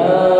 Yeah.